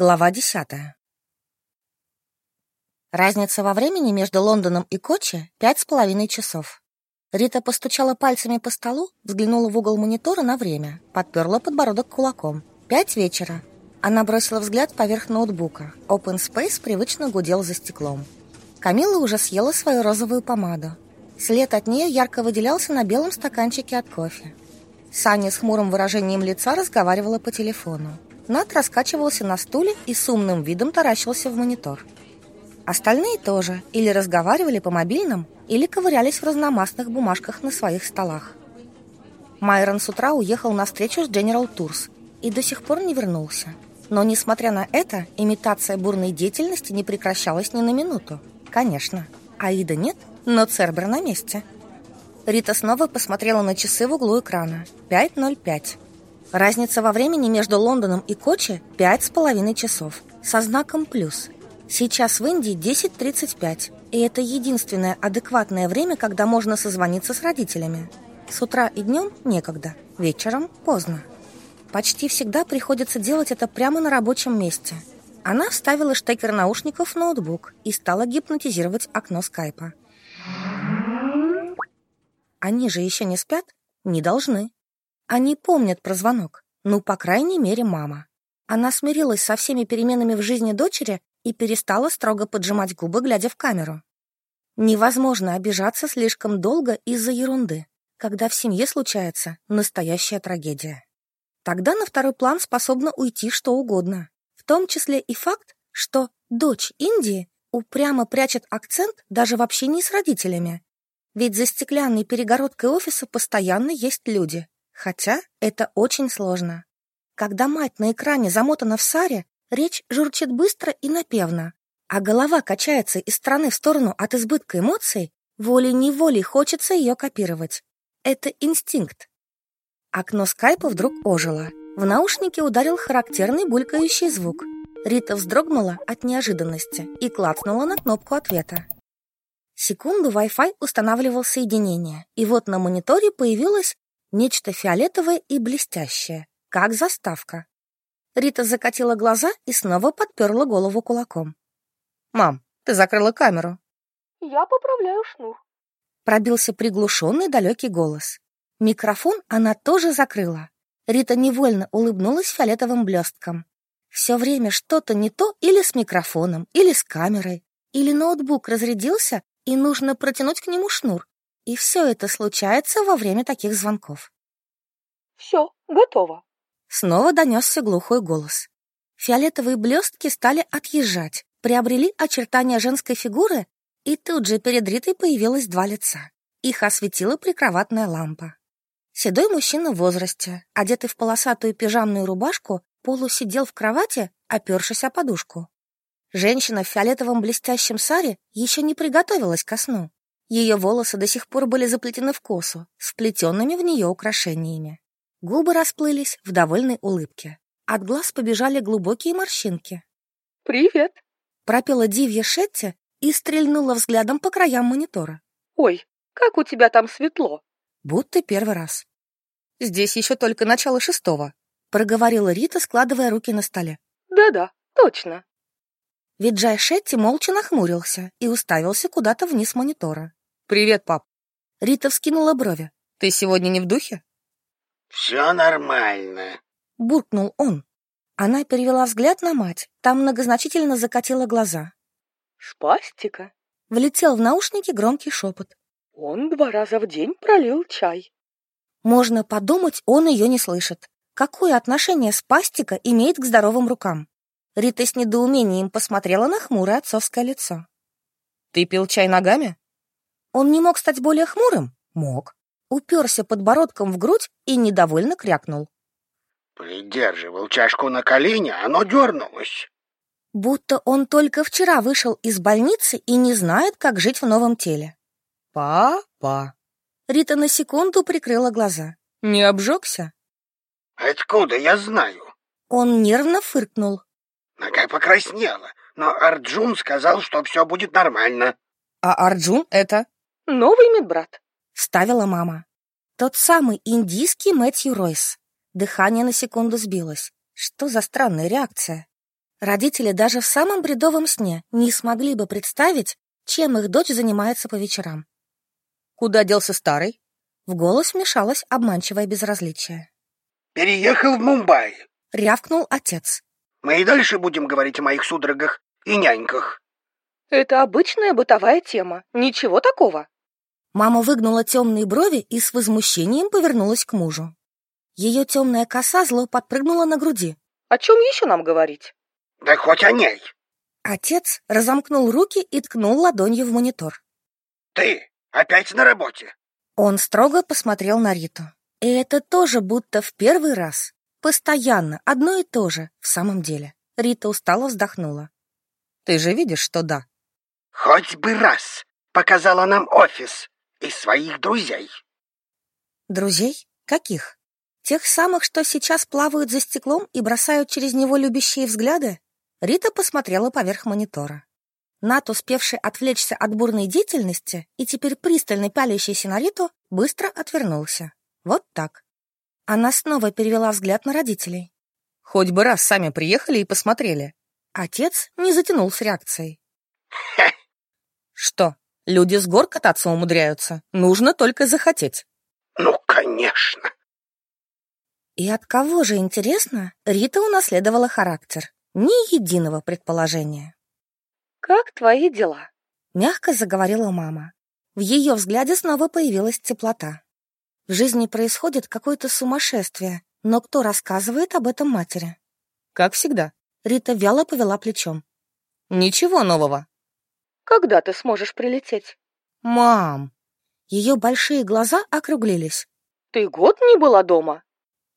Глава десятая. Разница во времени между Лондоном и Кочи — пять с половиной часов. Рита постучала пальцами по столу, взглянула в угол монитора на время, подперла подбородок кулаком. Пять вечера. Она бросила взгляд поверх ноутбука. Open Space привычно гудел за стеклом. Камила уже съела свою розовую помаду. След от нее ярко выделялся на белом стаканчике от кофе. Саня с хмурым выражением лица разговаривала по телефону. Над раскачивался на стуле и с умным видом таращился в монитор. Остальные тоже или разговаривали по мобильным, или ковырялись в разномастных бумажках на своих столах. Майрон с утра уехал на встречу с General Tours и до сих пор не вернулся. Но, несмотря на это, имитация бурной деятельности не прекращалась ни на минуту. Конечно, Аида нет, но Цербер на месте. Рита снова посмотрела на часы в углу экрана. 5.05. Разница во времени между Лондоном и Кочи пять с половиной часов, со знаком «плюс». Сейчас в Индии 10.35, и это единственное адекватное время, когда можно созвониться с родителями. С утра и днем некогда, вечером поздно. Почти всегда приходится делать это прямо на рабочем месте. Она вставила штекер наушников в ноутбук и стала гипнотизировать окно скайпа. Они же еще не спят? Не должны. Они помнят про звонок. Ну, по крайней мере, мама. Она смирилась со всеми переменами в жизни дочери и перестала строго поджимать губы, глядя в камеру. Невозможно обижаться слишком долго из-за ерунды, когда в семье случается настоящая трагедия. Тогда на второй план способно уйти что угодно, в том числе и факт, что дочь Индии упрямо прячет акцент даже в общении с родителями. Ведь за стеклянной перегородкой офиса постоянно есть люди, Хотя это очень сложно. Когда мать на экране замотана в саре, речь журчит быстро и напевно, а голова качается из стороны в сторону от избытка эмоций, волей-неволей хочется ее копировать. Это инстинкт. Окно скайпа вдруг ожило. В наушнике ударил характерный булькающий звук. Рита вздрогнула от неожиданности и клацнула на кнопку ответа. Секунду Wi-Fi устанавливал соединение, и вот на мониторе появилась Нечто фиолетовое и блестящее, как заставка. Рита закатила глаза и снова подперла голову кулаком. «Мам, ты закрыла камеру». «Я поправляю шнур», — пробился приглушенный далекий голос. Микрофон она тоже закрыла. Рита невольно улыбнулась фиолетовым блестком. Все время что-то не то или с микрофоном, или с камерой, или ноутбук разрядился, и нужно протянуть к нему шнур, и все это случается во время таких звонков. «Все, готово», — снова донесся глухой голос. Фиолетовые блестки стали отъезжать, приобрели очертания женской фигуры, и тут же перед Ритой появилось два лица. Их осветила прикроватная лампа. Седой мужчина в возрасте, одетый в полосатую пижамную рубашку, полусидел в кровати, опершись о подушку. Женщина в фиолетовом блестящем саре еще не приготовилась ко сну. Ее волосы до сих пор были заплетены в косу, с вплетенными в нее украшениями. Губы расплылись в довольной улыбке. От глаз побежали глубокие морщинки. «Привет!» — пропела Дивья Шетти и стрельнула взглядом по краям монитора. «Ой, как у тебя там светло!» Будто первый раз. «Здесь еще только начало шестого», — проговорила Рита, складывая руки на столе. «Да-да, точно». Виджай Шетти молча нахмурился и уставился куда-то вниз монитора. «Привет, пап». Рита вскинула брови. «Ты сегодня не в духе?» «Все нормально», — буркнул он. Она перевела взгляд на мать, там многозначительно закатила глаза. «Спастика?» Влетел в наушники громкий шепот. «Он два раза в день пролил чай». Можно подумать, он ее не слышит. Какое отношение спастика имеет к здоровым рукам? Рита с недоумением посмотрела на хмурое отцовское лицо. «Ты пил чай ногами?» Он не мог стать более хмурым? Мог. Уперся подбородком в грудь и недовольно крякнул. Придерживал чашку на колени, оно дернулось. Будто он только вчера вышел из больницы и не знает, как жить в новом теле. «Папа!» Рита на секунду прикрыла глаза. «Не обжегся?» «Откуда я знаю?» Он нервно фыркнул. Нога покраснела, но Арджун сказал, что все будет нормально. «А Арджун — это?» Новый медбрат. Ставила мама. Тот самый индийский Мэтью Ройс. Дыхание на секунду сбилось. Что за странная реакция? Родители даже в самом бредовом сне не смогли бы представить, чем их дочь занимается по вечерам. Куда делся старый? В голос вмешалось обманчивое безразличие. Переехал в Мумбаи. Рявкнул отец. Мы и дальше будем говорить о моих судорогах и няньках. Это обычная бытовая тема. Ничего такого. Мама выгнула темные брови и с возмущением повернулась к мужу. Ее темная коса зло подпрыгнула на груди. О чем еще нам говорить? Да хоть о ней. Отец разомкнул руки и ткнул ладонью в монитор. Ты опять на работе? Он строго посмотрел на Риту. И это тоже будто в первый раз. Постоянно, одно и то же, в самом деле. Рита устало вздохнула. Ты же видишь, что да. Хоть бы раз показала нам офис и своих друзей. Друзей? Каких? Тех самых, что сейчас плавают за стеклом и бросают через него любящие взгляды? Рита посмотрела поверх монитора. Нат, успевший отвлечься от бурной деятельности и теперь пристально пялящийся на Риту, быстро отвернулся. Вот так. Она снова перевела взгляд на родителей. Хоть бы раз сами приехали и посмотрели. Отец не затянул с реакцией. Что, люди с гор кататься умудряются? Нужно только захотеть. Ну, конечно. И от кого же, интересно, Рита унаследовала характер? Ни единого предположения. Как твои дела? Мягко заговорила мама. В ее взгляде снова появилась теплота. В жизни происходит какое-то сумасшествие, но кто рассказывает об этом матери? Как всегда. Рита вяло повела плечом. Ничего нового. Когда ты сможешь прилететь? Мам. Ее большие глаза округлились. Ты год не была дома?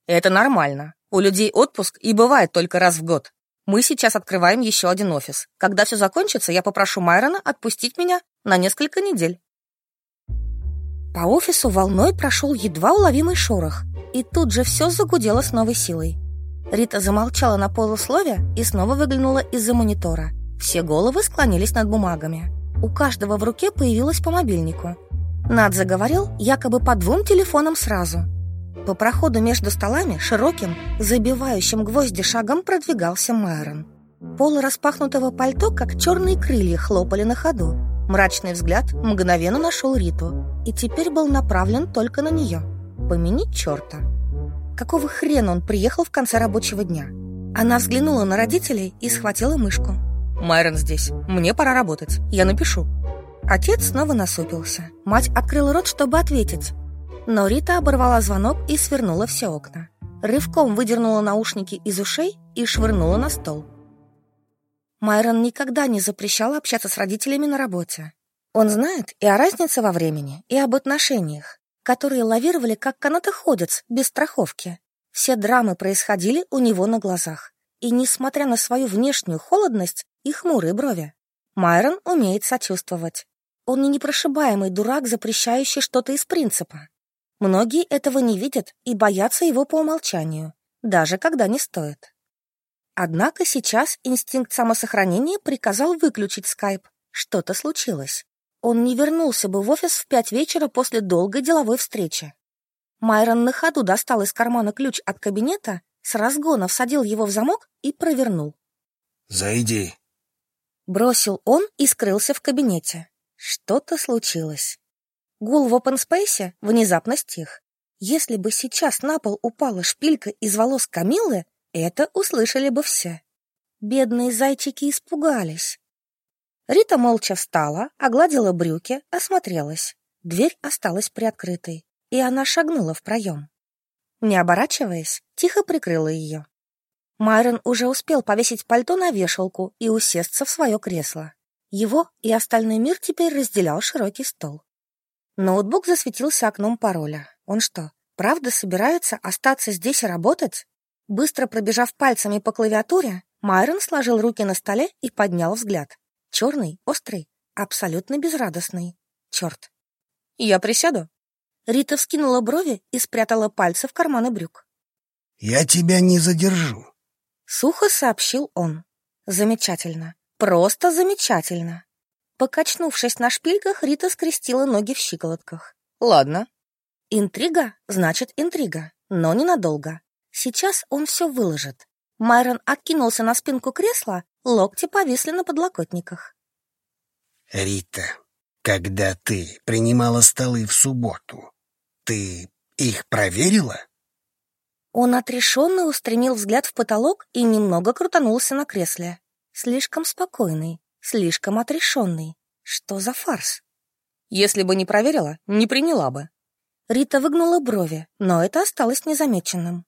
Это нормально. У людей отпуск и бывает только раз в год. Мы сейчас открываем еще один офис. Когда все закончится, я попрошу Майрона отпустить меня на несколько недель. По офису волной прошел едва уловимый шорох, и тут же все загудело с новой силой. Рита замолчала на полуслове и снова выглянула из-за монитора. Все головы склонились над бумагами. У каждого в руке появилось по мобильнику. Над заговорил якобы по двум телефонам сразу – по проходу между столами широким, забивающим гвозди шагом продвигался Майрон. Пол распахнутого пальто, как черные крылья, хлопали на ходу. Мрачный взгляд мгновенно нашел Риту и теперь был направлен только на нее. Помяни черта. Какого хрена он приехал в конце рабочего дня? Она взглянула на родителей и схватила мышку. Майрон здесь. Мне пора работать. Я напишу. Отец снова насупился. Мать открыла рот, чтобы ответить, но Рита оборвала звонок и свернула все окна. Рывком выдернула наушники из ушей и швырнула на стол. Майрон никогда не запрещал общаться с родителями на работе. Он знает и о разнице во времени, и об отношениях, которые лавировали как канатоходец, без страховки. Все драмы происходили у него на глазах. И несмотря на свою внешнюю холодность и хмурые брови, Майрон умеет сочувствовать. Он не непрошибаемый дурак, запрещающий что-то из принципа. Многие этого не видят и боятся его по умолчанию, даже когда не стоит. Однако сейчас инстинкт самосохранения приказал выключить скайп. Что-то случилось. Он не вернулся бы в офис в пять вечера после долгой деловой встречи. Майрон на ходу достал из кармана ключ от кабинета, с разгона всадил его в замок и провернул. «Зайди», — бросил он и скрылся в кабинете. Что-то случилось. Гул в опенспейсе внезапно стих. Если бы сейчас на пол упала шпилька из волос Камиллы, это услышали бы все. Бедные зайчики испугались. Рита молча встала, огладила брюки, осмотрелась. Дверь осталась приоткрытой, и она шагнула в проем. Не оборачиваясь, тихо прикрыла ее. Майрон уже успел повесить пальто на вешалку и усесться в свое кресло. Его и остальной мир теперь разделял широкий стол. Ноутбук засветился окном пароля. Он что, правда собирается остаться здесь и работать? Быстро пробежав пальцами по клавиатуре, Майрон сложил руки на столе и поднял взгляд. Черный, острый, абсолютно безрадостный. Черт. Я присяду? Рита вскинула брови и спрятала пальцы в карманы брюк. «Я тебя не задержу», — сухо сообщил он. «Замечательно. Просто замечательно. Покачнувшись на шпильках, Рита скрестила ноги в щиколотках. Ладно. Интрига значит интрига, но ненадолго. Сейчас он все выложит. Майрон откинулся на спинку кресла, локти повисли на подлокотниках. Рита, когда ты принимала столы в субботу, ты их проверила? Он отрешенно устремил взгляд в потолок и немного крутанулся на кресле. Слишком спокойный, слишком отрешенный. Что за фарс? Если бы не проверила, не приняла бы. Рита выгнула брови, но это осталось незамеченным.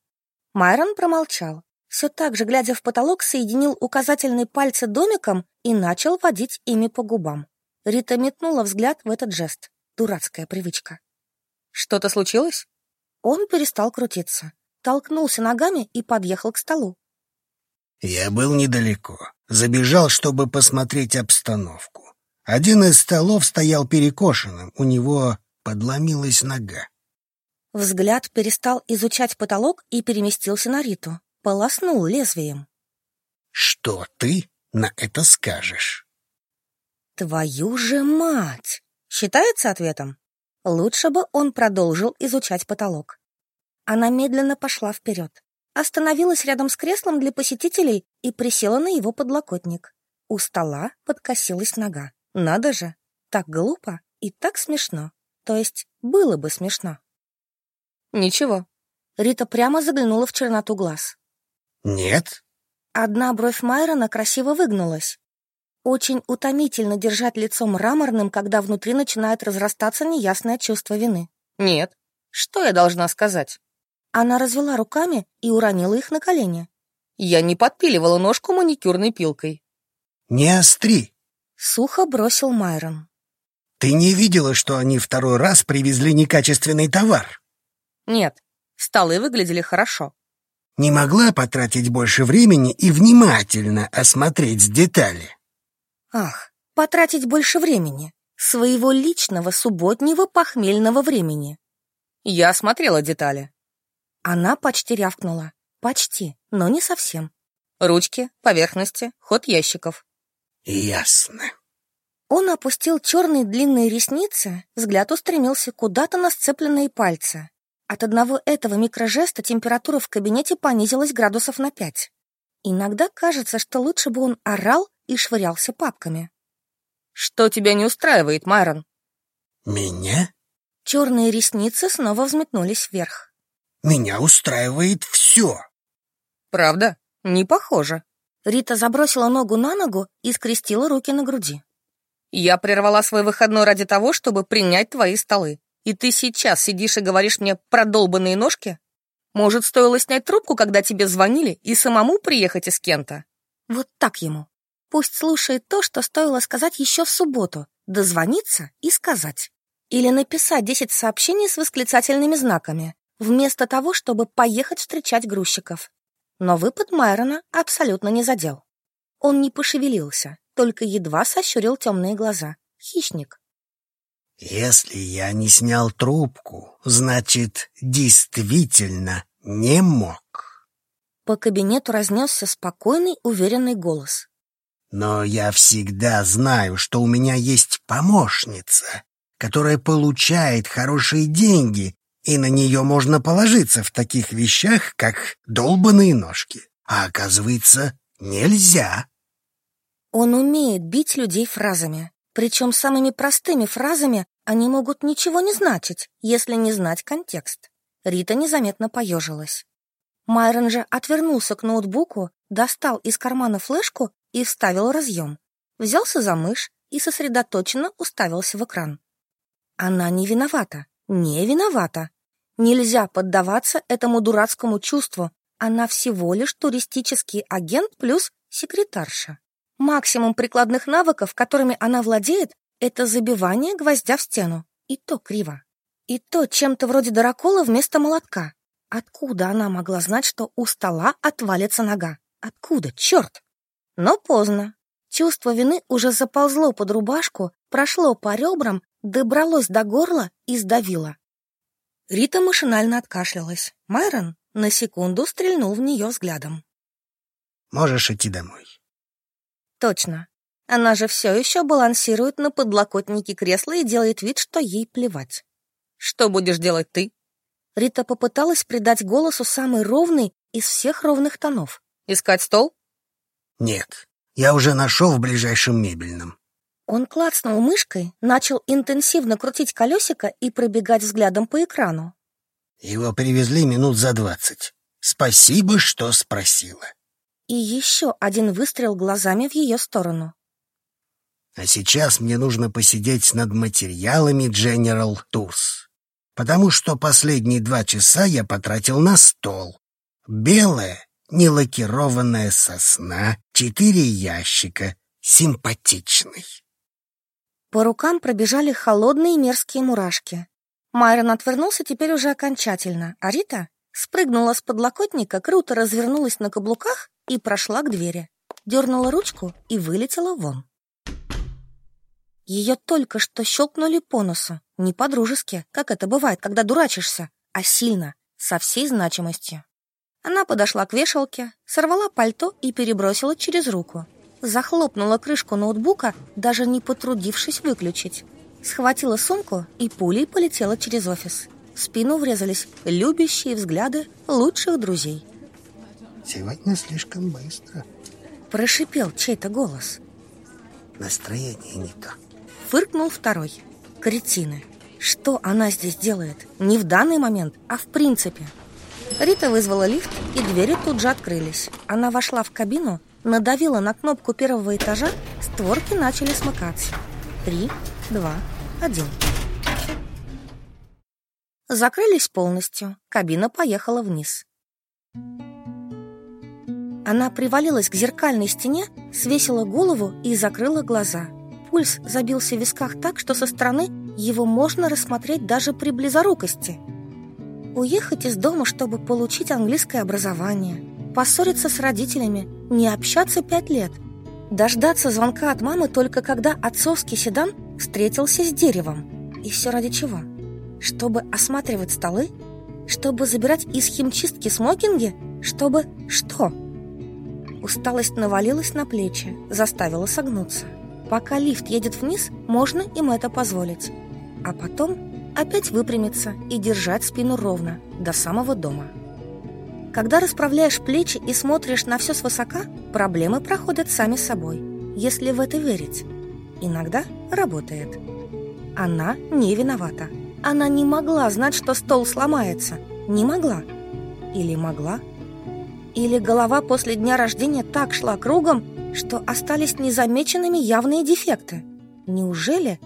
Майрон промолчал. Все так же, глядя в потолок, соединил указательные пальцы домиком и начал водить ими по губам. Рита метнула взгляд в этот жест. Дурацкая привычка. Что-то случилось? Он перестал крутиться толкнулся ногами и подъехал к столу. Я был недалеко. Забежал, чтобы посмотреть обстановку. Один из столов стоял перекошенным, у него подломилась нога. Взгляд перестал изучать потолок и переместился на Риту. Полоснул лезвием. «Что ты на это скажешь?» «Твою же мать!» Считается ответом? Лучше бы он продолжил изучать потолок. Она медленно пошла вперед, остановилась рядом с креслом для посетителей и присела на его подлокотник. У стола подкосилась нога. Надо же, так глупо и так смешно. То есть было бы смешно. Ничего. Рита прямо заглянула в черноту глаз. Нет. Одна бровь Майрона красиво выгнулась. Очень утомительно держать лицо мраморным, когда внутри начинает разрастаться неясное чувство вины. Нет. Что я должна сказать? Она развела руками и уронила их на колени. Я не подпиливала ножку маникюрной пилкой. «Не остри!» — сухо бросил Майрон. «Ты не видела, что они второй раз привезли некачественный товар?» «Нет, столы выглядели хорошо». «Не могла потратить больше времени и внимательно осмотреть детали?» «Ах, потратить больше времени, своего личного субботнего похмельного времени». «Я осмотрела детали», она почти рявкнула. Почти, но не совсем. Ручки, поверхности, ход ящиков. Ясно. Он опустил черные длинные ресницы, взгляд устремился куда-то на сцепленные пальцы. От одного этого микрожеста температура в кабинете понизилась градусов на пять. Иногда кажется, что лучше бы он орал и швырялся папками. «Что тебя не устраивает, Майрон?» «Меня?» Черные ресницы снова взметнулись вверх. Меня устраивает все. Правда? Не похоже. Рита забросила ногу на ногу и скрестила руки на груди. Я прервала свой выходной ради того, чтобы принять твои столы. И ты сейчас сидишь и говоришь мне про долбанные ножки? Может, стоило снять трубку, когда тебе звонили, и самому приехать из Кента? Вот так ему. Пусть слушает то, что стоило сказать еще в субботу, дозвониться и сказать. Или написать десять сообщений с восклицательными знаками, вместо того, чтобы поехать встречать грузчиков. Но выпад Майрона абсолютно не задел. Он не пошевелился, только едва сощурил темные глаза. Хищник. «Если я не снял трубку, значит, действительно не мог». По кабинету разнесся спокойный, уверенный голос. «Но я всегда знаю, что у меня есть помощница, которая получает хорошие деньги и на нее можно положиться в таких вещах, как долбаные ножки. А оказывается, нельзя. Он умеет бить людей фразами. Причем самыми простыми фразами они могут ничего не значить, если не знать контекст. Рита незаметно поежилась. Майрон же отвернулся к ноутбуку, достал из кармана флешку и вставил разъем. Взялся за мышь и сосредоточенно уставился в экран. Она не виновата, не виновата. Нельзя поддаваться этому дурацкому чувству. Она всего лишь туристический агент плюс секретарша. Максимум прикладных навыков, которыми она владеет, это забивание гвоздя в стену. И то криво. И то чем-то вроде дырокола вместо молотка. Откуда она могла знать, что у стола отвалится нога? Откуда, черт? Но поздно. Чувство вины уже заползло под рубашку, прошло по ребрам, добралось до горла и сдавило. Рита машинально откашлялась. Майрон на секунду стрельнул в нее взглядом. «Можешь идти домой». «Точно. Она же все еще балансирует на подлокотнике кресла и делает вид, что ей плевать». «Что будешь делать ты?» Рита попыталась придать голосу самый ровный из всех ровных тонов. Искать стол? Нет, я уже нашел в ближайшем мебельном. Он клацнул мышкой, начал интенсивно крутить колесико и пробегать взглядом по экрану. Его привезли минут за двадцать. Спасибо, что спросила. И еще один выстрел глазами в ее сторону. А сейчас мне нужно посидеть над материалами General Tours, потому что последние два часа я потратил на стол. Белая, нелакированная сосна, четыре ящика, симпатичный. По рукам пробежали холодные мерзкие мурашки. Майрон отвернулся теперь уже окончательно, а Рита спрыгнула с подлокотника, круто развернулась на каблуках и прошла к двери. Дернула ручку и вылетела вон. Ее только что щелкнули по носу. Не по-дружески, как это бывает, когда дурачишься, а сильно, со всей значимостью. Она подошла к вешалке, сорвала пальто и перебросила через руку захлопнула крышку ноутбука, даже не потрудившись выключить. Схватила сумку и пулей полетела через офис. В спину врезались любящие взгляды лучших друзей. «Сегодня слишком быстро», — прошипел чей-то голос. «Настроение не то». Фыркнул второй. «Кретины. Что она здесь делает? Не в данный момент, а в принципе». Рита вызвала лифт, и двери тут же открылись. Она вошла в кабину надавила на кнопку первого этажа, створки начали смыкаться. Три, два, один. Закрылись полностью. Кабина поехала вниз. Она привалилась к зеркальной стене, свесила голову и закрыла глаза. Пульс забился в висках так, что со стороны его можно рассмотреть даже при близорукости. Уехать из дома, чтобы получить английское образование – поссориться с родителями, не общаться пять лет, дождаться звонка от мамы только когда отцовский седан встретился с деревом. И все ради чего? Чтобы осматривать столы? Чтобы забирать из химчистки смокинги? Чтобы что? Усталость навалилась на плечи, заставила согнуться. Пока лифт едет вниз, можно им это позволить. А потом опять выпрямиться и держать спину ровно до самого дома. Когда расправляешь плечи и смотришь на все свысока, проблемы проходят сами собой, если в это верить. Иногда работает. Она не виновата. Она не могла знать, что стол сломается. Не могла. Или могла. Или голова после дня рождения так шла кругом, что остались незамеченными явные дефекты. Неужели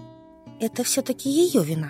это все-таки ее вина?